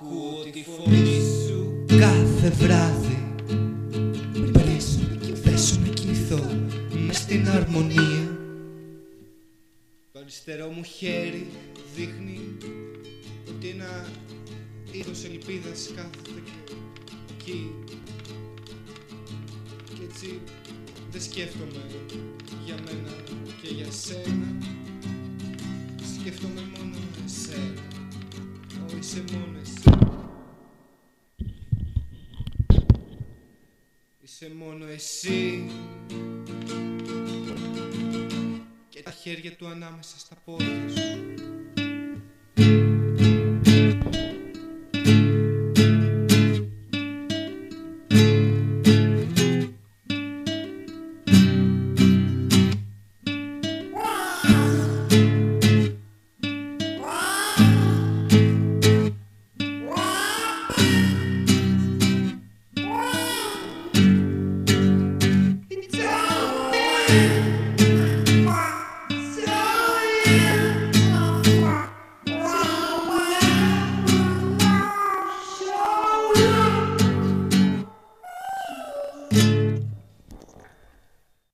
Ακούω τη φωνή σου κάθε βράδυ. Πριν πέσω να κοιμηθώ μες στην αρμονία. Το αριστερό μου χέρι δείχνει ότι ένα είδος ελπίδας κάθεται και εκεί και έτσι δεν σκέφτομαι για μένα και για σένα. Σκέφτομαι μόνο εσένα Ω, είσαι μόνο εσύ Είσαι μόνο εσύ. Και τα χέρια του ανάμεσα στα πόδια σου Yeah.